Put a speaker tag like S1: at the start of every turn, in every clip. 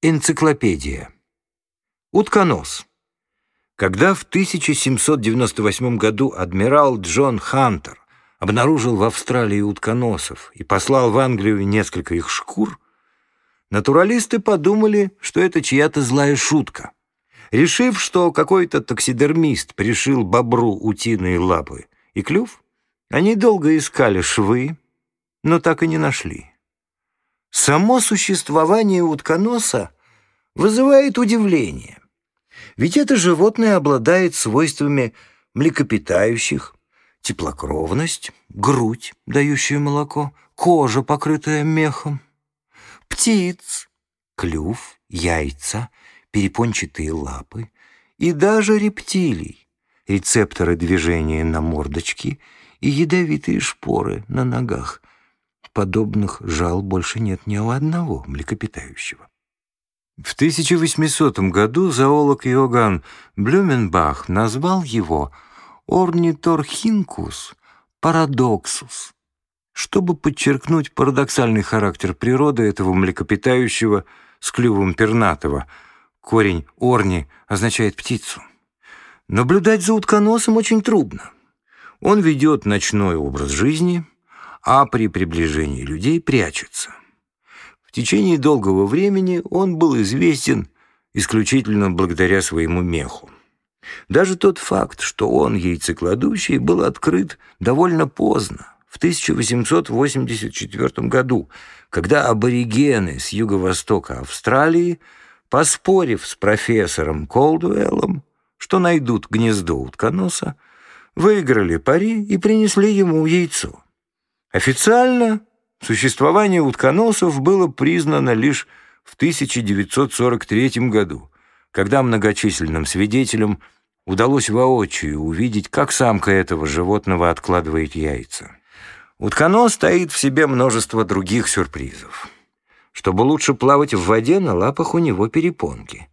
S1: Энциклопедия. Утконос. Когда в 1798 году адмирал Джон Хантер обнаружил в Австралии утконосов и послал в Англию несколько их шкур, натуралисты подумали, что это чья-то злая шутка. Решив, что какой-то таксидермист пришил бобру утиные лапы и клюв, они долго искали швы, но так и не нашли. Само существование утконоса вызывает удивление. Ведь это животное обладает свойствами млекопитающих, теплокровность, грудь, дающая молоко, кожа, покрытая мехом, птиц, клюв, яйца, перепончатые лапы и даже рептилий, рецепторы движения на мордочке и ядовитые шпоры на ногах, подобных жал больше нет ни у одного млекопитающего. В 1800 году зоолог Иоганн Блюменбах назвал его орниторхинкус парадоксус, чтобы подчеркнуть парадоксальный характер природы этого млекопитающего с клювом пернатого. Корень «орни» означает «птицу». Наблюдать за утконосом очень трудно. Он ведет ночной образ жизни – а при приближении людей прячется. В течение долгого времени он был известен исключительно благодаря своему меху. Даже тот факт, что он яйцекладущий, был открыт довольно поздно, в 1884 году, когда аборигены с юго-востока Австралии, поспорив с профессором Колдуэллом, что найдут гнездо утконоса, выиграли пари и принесли ему яйцо. Официально существование утконосов было признано лишь в 1943 году, когда многочисленным свидетелям удалось воочию увидеть, как самка этого животного откладывает яйца. Утконос стоит в себе множество других сюрпризов. Чтобы лучше плавать в воде, на лапах у него перепонки,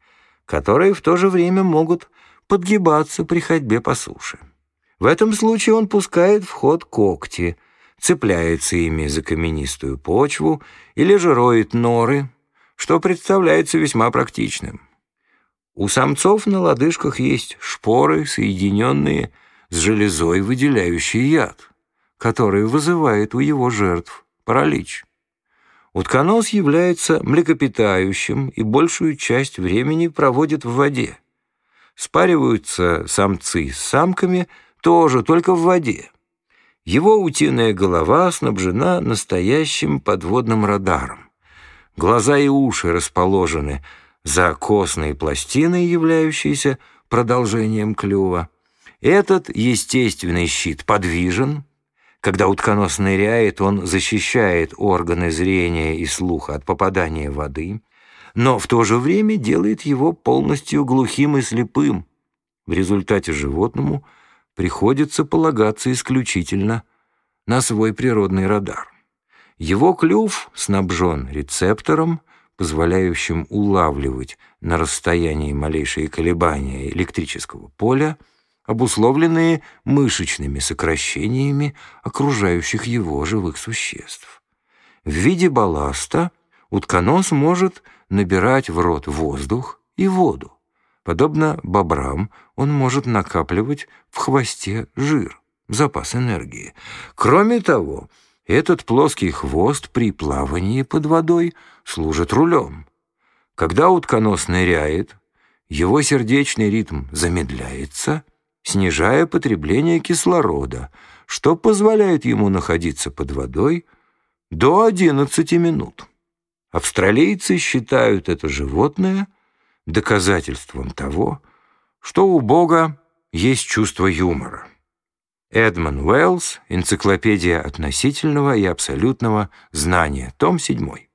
S1: которые в то же время могут подгибаться при ходьбе по суше. В этом случае он пускает в ход когти – цепляется ими за каменистую почву или же роет норы, что представляется весьма практичным. У самцов на лодыжках есть шпоры, соединенные с железой, выделяющей яд, который вызывает у его жертв паралич. Утконос является млекопитающим и большую часть времени проводит в воде. Спариваются самцы с самками тоже только в воде. Его утиная голова снабжена настоящим подводным радаром. Глаза и уши расположены за костной пластиной, являющейся продолжением клюва. Этот естественный щит подвижен. Когда утконос ныряет, он защищает органы зрения и слуха от попадания воды, но в то же время делает его полностью глухим и слепым. В результате животному – приходится полагаться исключительно на свой природный радар. Его клюв снабжен рецептором, позволяющим улавливать на расстоянии малейшие колебания электрического поля, обусловленные мышечными сокращениями окружающих его живых существ. В виде балласта утконос может набирать в рот воздух и воду. Подобно бобрам, он может накапливать в хвосте жир, запас энергии. Кроме того, этот плоский хвост при плавании под водой служит рулем. Когда утконос ныряет, его сердечный ритм замедляется, снижая потребление кислорода, что позволяет ему находиться под водой до 11 минут. Австралийцы считают это животное доказательством того, что у Бога есть чувство юмора. Эдмон Уэллс «Энциклопедия относительного и абсолютного знания», том 7.